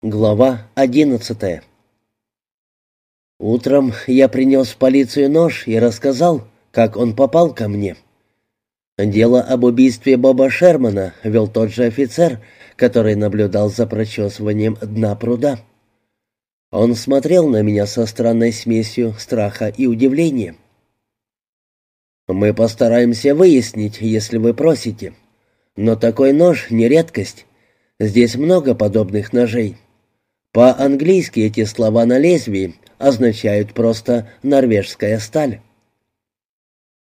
Глава одиннадцатая Утром я принес в полицию нож и рассказал, как он попал ко мне. Дело об убийстве Боба Шермана вел тот же офицер, который наблюдал за прочесыванием дна пруда. Он смотрел на меня со странной смесью страха и удивления. «Мы постараемся выяснить, если вы просите. Но такой нож не редкость. Здесь много подобных ножей». По-английски эти слова на лезвии означают просто «норвежская сталь».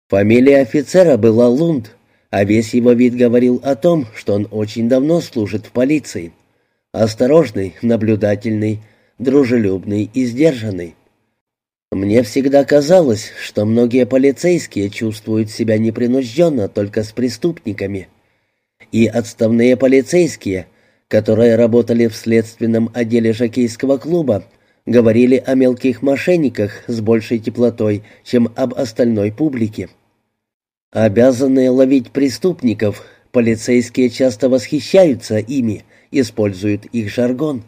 Фамилия офицера была Лунд, а весь его вид говорил о том, что он очень давно служит в полиции. Осторожный, наблюдательный, дружелюбный и сдержанный. Мне всегда казалось, что многие полицейские чувствуют себя непринужденно только с преступниками. И отставные полицейские – которые работали в следственном отделе жокейского клуба, говорили о мелких мошенниках с большей теплотой, чем об остальной публике. Обязанные ловить преступников, полицейские часто восхищаются ими, используют их жаргон.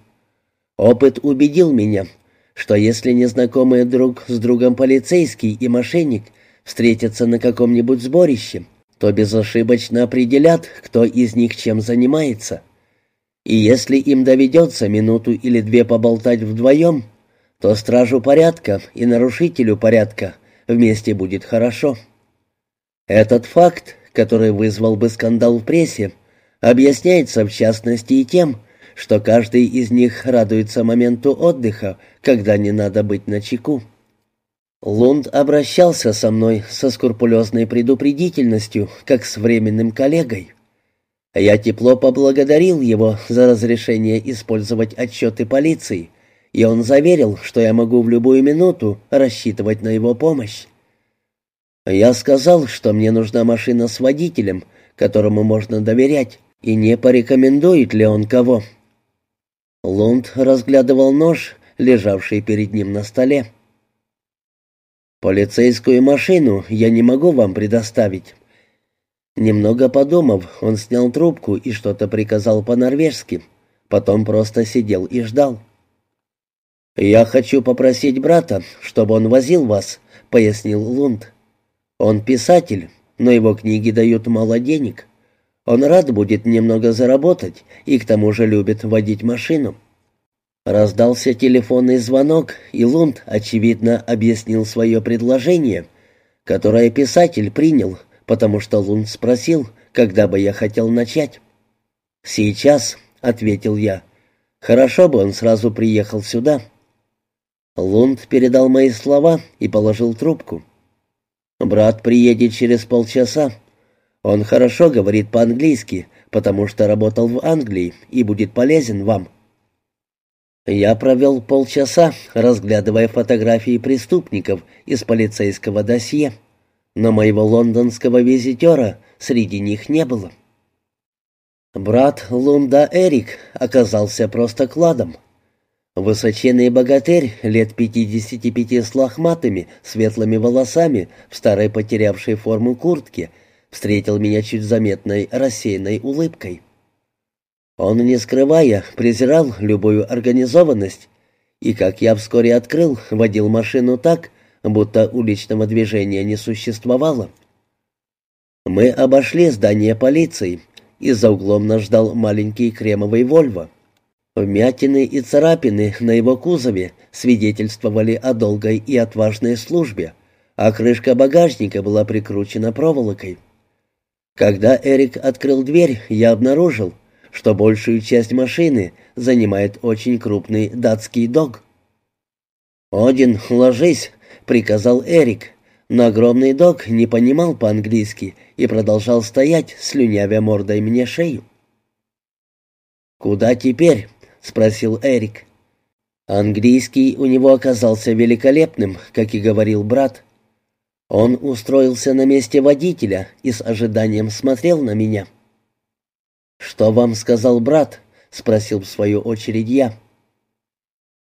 Опыт убедил меня, что если незнакомые друг с другом полицейский и мошенник встретятся на каком-нибудь сборище, то безошибочно определят, кто из них чем занимается – и если им доведется минуту или две поболтать вдвоем, то стражу порядка и нарушителю порядка вместе будет хорошо. Этот факт, который вызвал бы скандал в прессе, объясняется в частности и тем, что каждый из них радуется моменту отдыха, когда не надо быть на чеку. Лунд обращался со мной со скрупулезной предупредительностью, как с временным коллегой. Я тепло поблагодарил его за разрешение использовать отчеты полиции, и он заверил, что я могу в любую минуту рассчитывать на его помощь. Я сказал, что мне нужна машина с водителем, которому можно доверять, и не порекомендует ли он кого. Лунд разглядывал нож, лежавший перед ним на столе. «Полицейскую машину я не могу вам предоставить. Немного подумав, он снял трубку и что-то приказал по-норвежски. Потом просто сидел и ждал. «Я хочу попросить брата, чтобы он возил вас», — пояснил Лунд. «Он писатель, но его книги дают мало денег. Он рад будет немного заработать и к тому же любит водить машину». Раздался телефонный звонок, и Лунд, очевидно, объяснил свое предложение, которое писатель принял, потому что Лунд спросил, когда бы я хотел начать. «Сейчас», — ответил я. «Хорошо бы он сразу приехал сюда». Лунд передал мои слова и положил трубку. «Брат приедет через полчаса. Он хорошо говорит по-английски, потому что работал в Англии и будет полезен вам». Я провел полчаса, разглядывая фотографии преступников из полицейского досье но моего лондонского визитера среди них не было. Брат Лунда Эрик оказался просто кладом. Высоченный богатырь, лет пятидесяти пяти с лохматыми, светлыми волосами, в старой потерявшей форму куртке, встретил меня чуть заметной рассеянной улыбкой. Он, не скрывая, презирал любую организованность, и, как я вскоре открыл, водил машину так, будто уличного движения не существовало. Мы обошли здание полиции, и за углом нас ждал маленький кремовый «Вольво». Вмятины и царапины на его кузове свидетельствовали о долгой и отважной службе, а крышка багажника была прикручена проволокой. Когда Эрик открыл дверь, я обнаружил, что большую часть машины занимает очень крупный датский дог. «Один, ложись», — приказал Эрик, но огромный док не понимал по-английски и продолжал стоять, слюнявя мордой мне шею. «Куда теперь?» — спросил Эрик. Английский у него оказался великолепным, как и говорил брат. Он устроился на месте водителя и с ожиданием смотрел на меня. «Что вам сказал брат?» — спросил в свою очередь я.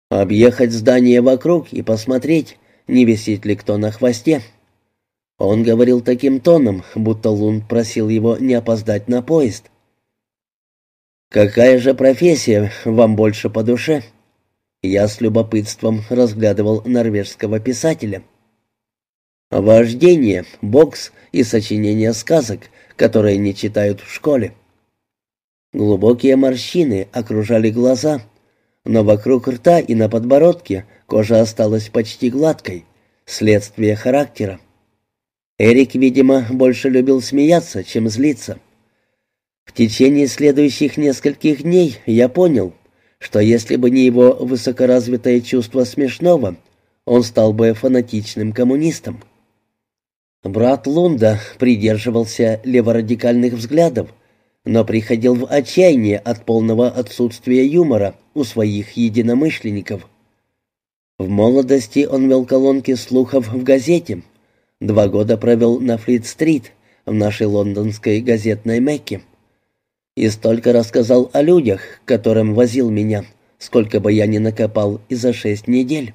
«Объехать здание вокруг и посмотреть, не висит ли кто на хвосте. Он говорил таким тоном, будто Лун просил его не опоздать на поезд. «Какая же профессия вам больше по душе?» Я с любопытством разглядывал норвежского писателя. Вождение, бокс и сочинение сказок, которые не читают в школе. Глубокие морщины окружали глаза, но вокруг рта и на подбородке кожа осталась почти гладкой, следствие характера. Эрик, видимо, больше любил смеяться, чем злиться. В течение следующих нескольких дней я понял, что если бы не его высокоразвитое чувство смешного, он стал бы фанатичным коммунистом. Брат Лунда придерживался леворадикальных взглядов, но приходил в отчаяние от полного отсутствия юмора у своих единомышленников. В молодости он вел колонки слухов в газете. Два года провел на Флит-стрит, в нашей лондонской газетной Мекке. И столько рассказал о людях, которым возил меня, сколько бы я ни накопал и за шесть недель.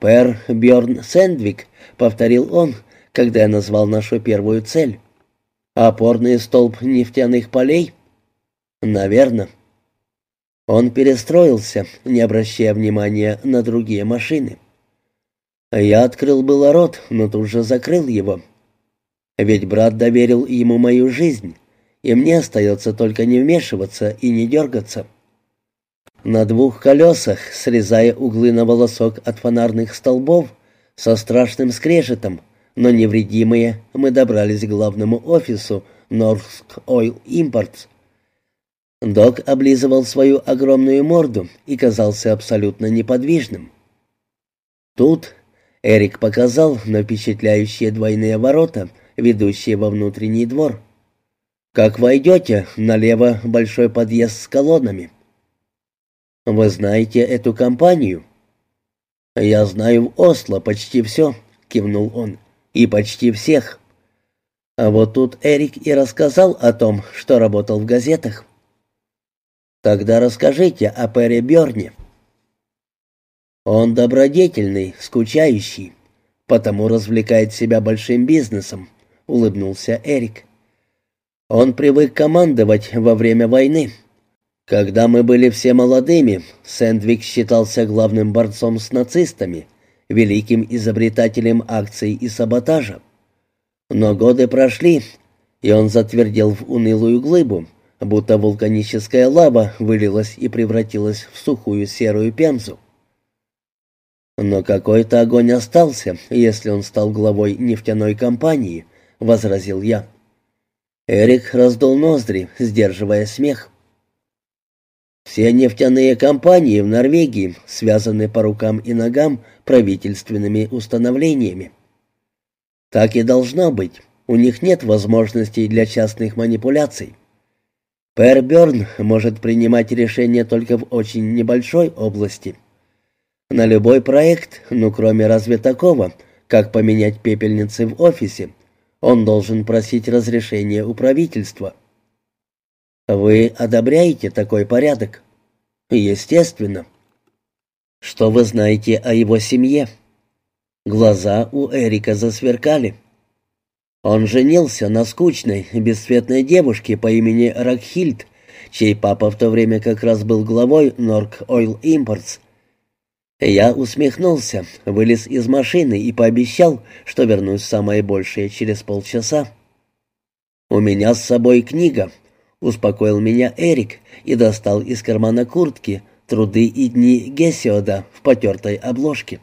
«Пэр Бjörn Сэндвик», — повторил он, когда я назвал нашу первую цель. «Опорный столб нефтяных полей?» «Наверно». Он перестроился, не обращая внимания на другие машины. Я открыл было рот, но тут же закрыл его. Ведь брат доверил ему мою жизнь, и мне остается только не вмешиваться и не дергаться. На двух колесах, срезая углы на волосок от фонарных столбов, со страшным скрежетом, но невредимые, мы добрались к главному офису Norsk Oil Imports. Док облизывал свою огромную морду и казался абсолютно неподвижным. Тут Эрик показал на впечатляющие двойные ворота, ведущие во внутренний двор. Как войдете, налево большой подъезд с колоннами. Вы знаете эту компанию? Я знаю в Осло почти все, кивнул он, и почти всех. А вот тут Эрик и рассказал о том, что работал в газетах. Тогда расскажите о Перри Бёрне. Он добродетельный, скучающий, потому развлекает себя большим бизнесом, улыбнулся Эрик. Он привык командовать во время войны. Когда мы были все молодыми, Сэндвик считался главным борцом с нацистами, великим изобретателем акций и саботажа. Но годы прошли, и он затвердел в унылую глыбу, будто вулканическая лава вылилась и превратилась в сухую серую пемзу. «Но какой-то огонь остался, если он стал главой нефтяной компании», — возразил я. Эрик раздул ноздри, сдерживая смех. Все нефтяные компании в Норвегии связаны по рукам и ногам правительственными установлениями. Так и должно быть. У них нет возможностей для частных манипуляций. Пэр Бёрн может принимать решения только в очень небольшой области. На любой проект, ну кроме разве такого, как поменять пепельницы в офисе, он должен просить разрешения у правительства. Вы одобряете такой порядок? Естественно. Что вы знаете о его семье? Глаза у Эрика засверкали. Он женился на скучной, бесцветной девушке по имени Ракхильд, чей папа в то время как раз был главой Норк Ойл Импортс, я усмехнулся, вылез из машины и пообещал, что вернусь самое большее через полчаса. «У меня с собой книга», — успокоил меня Эрик и достал из кармана куртки «Труды и дни Гесиода» в потертой обложке.